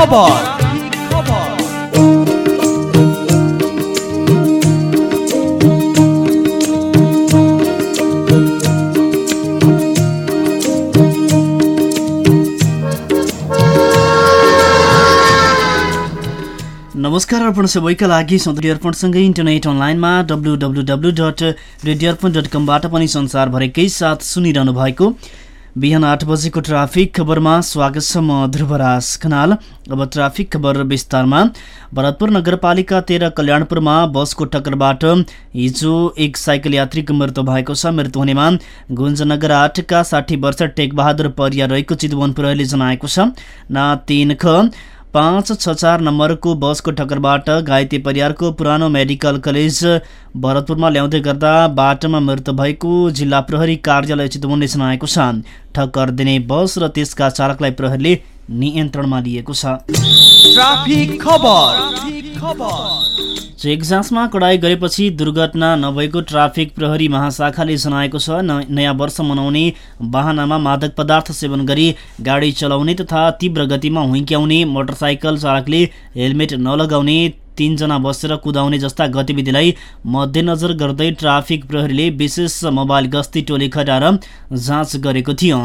खबर नमस्कार अर्पण सबैका लागि सौन्दर्य अर्पणसँगै इन्टरनेट अनलाइनमा W W W dot radio Arpan dot कमबाट पनि संसारभरिकै साथ सुनिरहनु भएको बिहान आठ बजेको ट्राफिक खबरमा स्वागत छ म ध्रुवराज खनाल। अब ट्राफिक खबर विस्तारमा। भरतपुर नगरपालिका तेह्र कल्याणपुरमा बसको टक्करबाट हिजो एक साइकल यात्रीको मृत्यु भएको छ। मृत्यु हुनेमा गुन्जनगर आठका साठी वर्ष टेकबहादुर परिया रहेको चितवन प्रहरीले जनाएको छ। ना तिन ख पाँच छ चार नम्बरको बसको ठक्करबाट घाइते परिवारको पुरानो मेडिकल कलेज भरतपुरमा ल्याउँदै गर्दा बाटोमा मृत्यु भएको जिल्ला प्रहरी कार्यालय चितवनले जनाएको छ। ठक्कर दिने बस र त्यसका चालकलाई प्रहरीले नियन्त्रणमा लिएको छ। चेक जाँचमा कडाई गरेपछि दुर्घटना नभएको ट्राफिक प्रहरी महाशाखाले जनाएको छ नयाँ वर्ष मनाउने वाहनामा मादक पदार्थ सेवन गरी गाडी चलाउने तथा तीव्र गतिमा हुइक्याउने मोटरसाइकल चालकले हेलमेट नलगाउने तीनजना बसेर कुदाउने जस्ता गतिविधिलाई मध्यनजर गर्दै ट्राफिक प्रहरीले विशेष मोबाइल गस्ती टोली खटाएर जाँच गरेको थियो।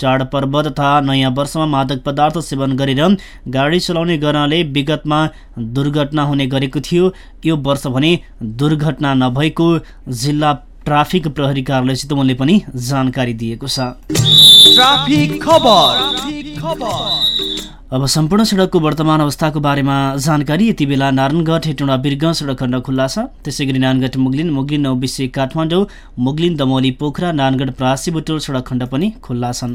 चाडपर्व तथा नयाँ वर्षमा मादक पदार्थ सेवन गरेर गाडी चलाउने गर्नाले विगतमा दुर्घटना हुने गरेको थियो। यो वर्ष भने दुर्घटना नभएको जिल्ला ट्राफिक प्रहरी कार्यालय चितवनले पनि जानकारी दिएको छ। अब सम्पूर्ण सडकको वर्तमान अवस्थाको बारेमा जानकारी यति बेला नारायणगढ हेटौँडा बिर्ग सडक खण्ड खुल्ला छ। त्यसै गरी नारायणगढ मुगलिन मुगलिन नौबिसे काठमाडौँ मुगलिन दमौली पोखरा नारायणगढ परासी बुटोल सडक खण्ड पनि खुल्ला छन्।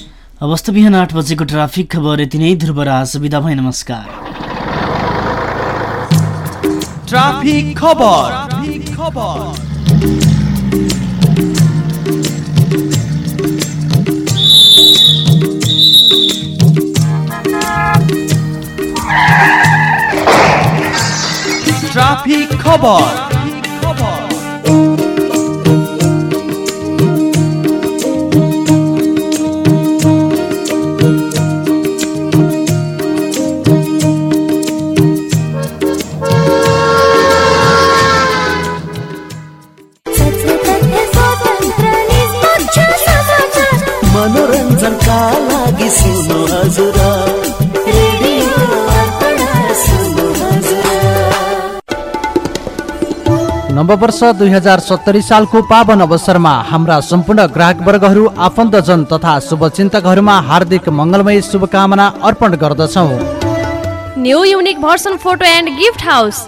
अवस्था बिहान आठ बजेको ट्राफिक खबर यति नै। ध्रुवराज विदा भए नमस्कार। ट्राफिक खबर। ट्राफिक खबर। मनोरञ्जनका नववर्ष दुई हजार सत्तरी सालको पावन अवसरमा हाम्रा सम्पूर्ण ग्राहक वर्गहरू आफन्तजन तथा शुभचिन्तकहरूमा हार्दिक मङ्गलमय शुभकामना अर्पण गर्दछौ। New unique version photo and gift house